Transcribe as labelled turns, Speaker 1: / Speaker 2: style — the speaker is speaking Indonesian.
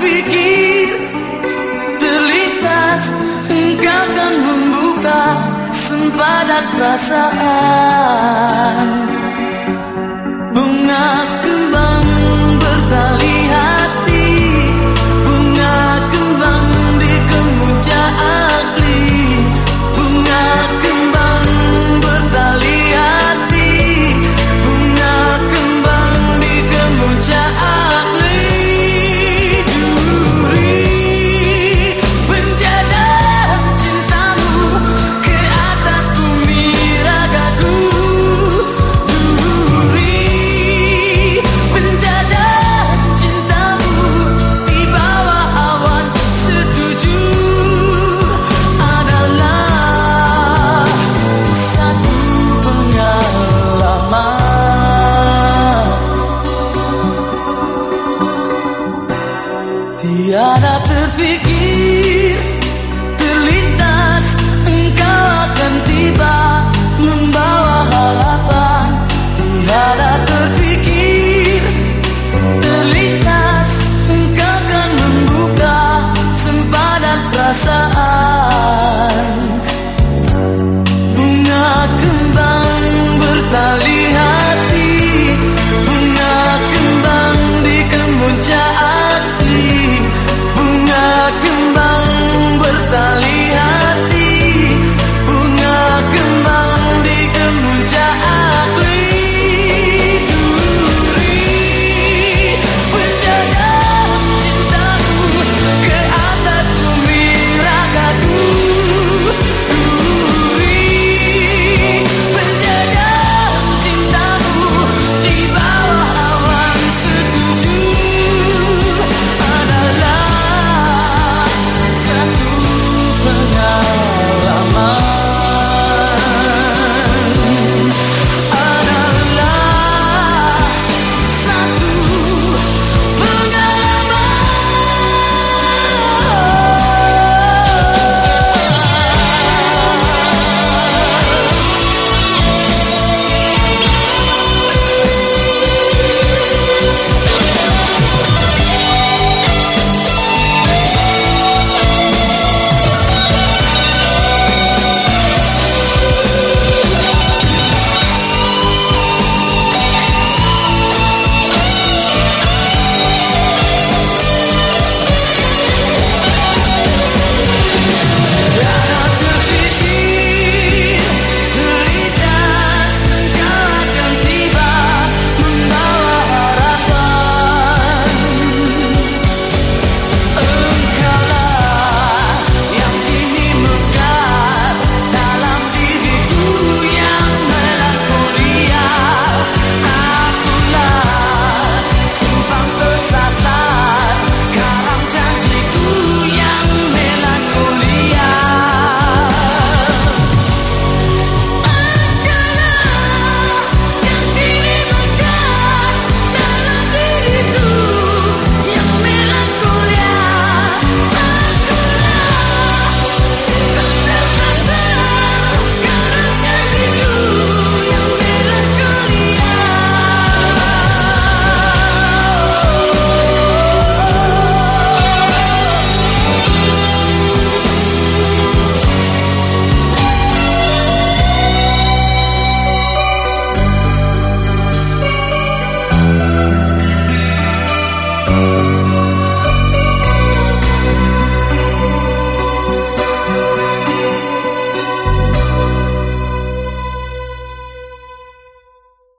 Speaker 1: pasang Terlintas Engkau kan membuka Sempadan perasaan.